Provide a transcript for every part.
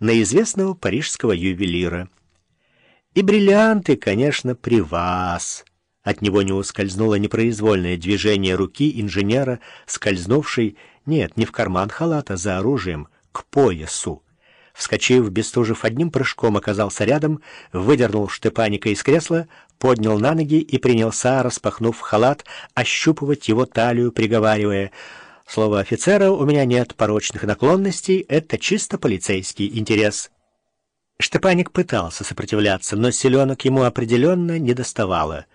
на известного парижского ювелира. И бриллианты, конечно, при вас. От него не ускользнуло непроизвольное движение руки инженера, скользнувшей, нет, не в карман халата, за оружием, к поясу. Вскочив, Бестужев одним прыжком оказался рядом, выдернул Штепаника из кресла, поднял на ноги и принялся, распахнув халат, ощупывать его талию, приговаривая «Слово офицера у меня нет порочных наклонностей, это чисто полицейский интерес». Штепаник пытался сопротивляться, но селенок ему определенно не доставало.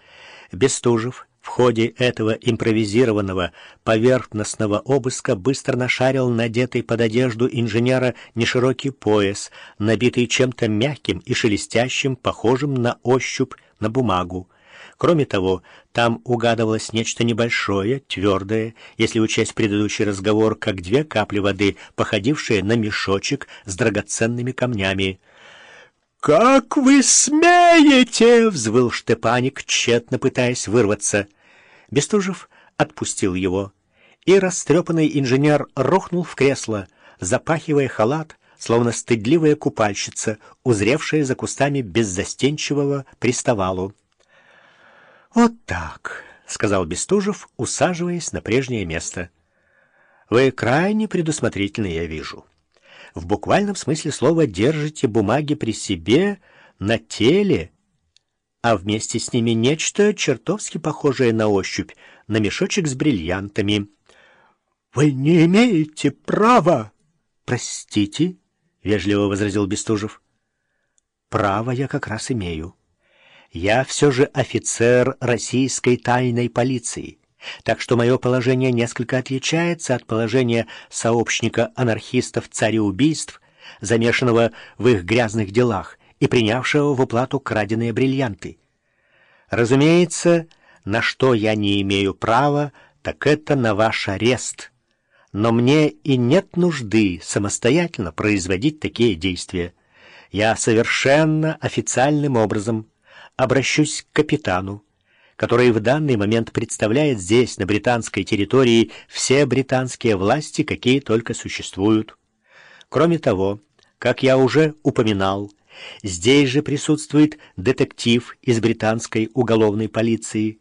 Бестужев в ходе этого импровизированного поверхностного обыска быстро нашарил надетый под одежду инженера неширокий пояс, набитый чем-то мягким и шелестящим, похожим на ощупь на бумагу. Кроме того, там угадывалось нечто небольшое, твердое, если учесть предыдущий разговор, как две капли воды, походившие на мешочек с драгоценными камнями. «Как вы смеете!» — взвыл Штепаник, тщетно пытаясь вырваться. Бестужев отпустил его, и растрепанный инженер рухнул в кресло, запахивая халат, словно стыдливая купальщица, узревшая за кустами беззастенчивого приставалу. «Вот так», — сказал Бестужев, усаживаясь на прежнее место. «Вы крайне предусмотрительны, я вижу» в буквальном смысле слова держите бумаги при себе, на теле, а вместе с ними нечто чертовски похожее на ощупь, на мешочек с бриллиантами. — Вы не имеете права! — Простите, — вежливо возразил Бестужев. — Право я как раз имею. Я все же офицер российской тайной полиции так что мое положение несколько отличается от положения сообщника анархистов-цареубийств, замешанного в их грязных делах и принявшего в уплату краденые бриллианты. Разумеется, на что я не имею права, так это на ваш арест. Но мне и нет нужды самостоятельно производить такие действия. Я совершенно официальным образом обращусь к капитану, который в данный момент представляет здесь, на британской территории, все британские власти, какие только существуют. Кроме того, как я уже упоминал, здесь же присутствует детектив из британской уголовной полиции.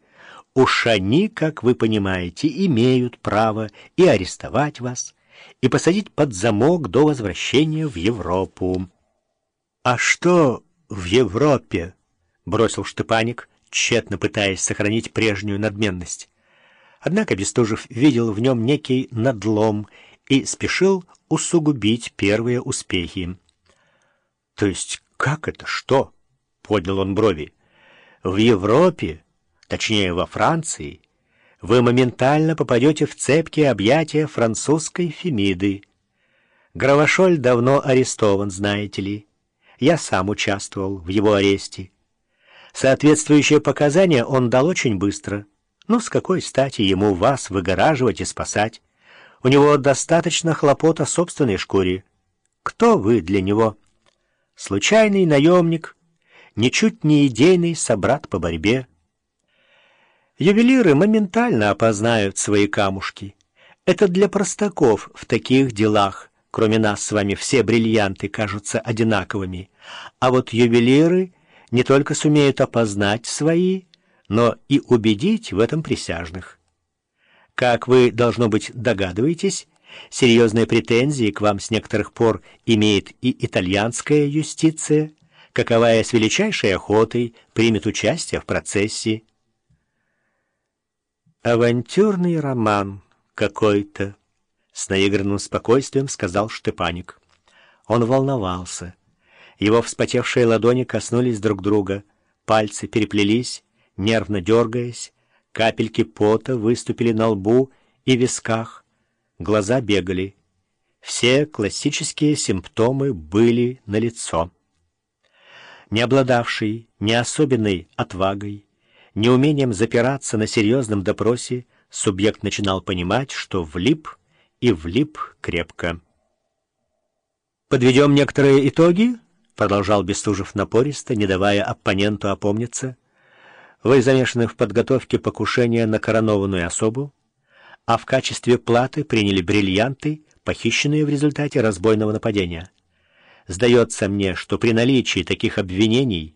Уж они, как вы понимаете, имеют право и арестовать вас, и посадить под замок до возвращения в Европу. — А что в Европе? — бросил Штепаник тщетно пытаясь сохранить прежнюю надменность. Однако Бестужев видел в нем некий надлом и спешил усугубить первые успехи. — То есть как это, что? — поднял он брови. — В Европе, точнее во Франции, вы моментально попадете в цепкие объятия французской Фемиды. Гравошоль давно арестован, знаете ли. Я сам участвовал в его аресте. Соответствующие показания он дал очень быстро. Ну, с какой стати ему вас выгораживать и спасать? У него достаточно хлопот о собственной шкуре. Кто вы для него? Случайный наемник, ничуть не идейный собрат по борьбе. Ювелиры моментально опознают свои камушки. Это для простаков в таких делах, кроме нас с вами, все бриллианты кажутся одинаковыми. А вот ювелиры не только сумеют опознать свои, но и убедить в этом присяжных. Как вы, должно быть, догадываетесь, серьезные претензии к вам с некоторых пор имеет и итальянская юстиция, каковая с величайшей охотой примет участие в процессе. «Авантюрный роман какой-то», — с наигранным спокойствием сказал Штепаник. Он волновался. Его вспотевшие ладони коснулись друг друга, пальцы переплелись, нервно дергаясь, капельки пота выступили на лбу и висках, глаза бегали. Все классические симптомы были налицо. Не обладавший ни особенной отвагой, ни умением запираться на серьезном допросе, субъект начинал понимать, что влип и влип крепко. «Подведем некоторые итоги?» — продолжал Бестужев напористо, не давая оппоненту опомниться. «Вы замешаны в подготовке покушения на коронованную особу, а в качестве платы приняли бриллианты, похищенные в результате разбойного нападения. Сдается мне, что при наличии таких обвинений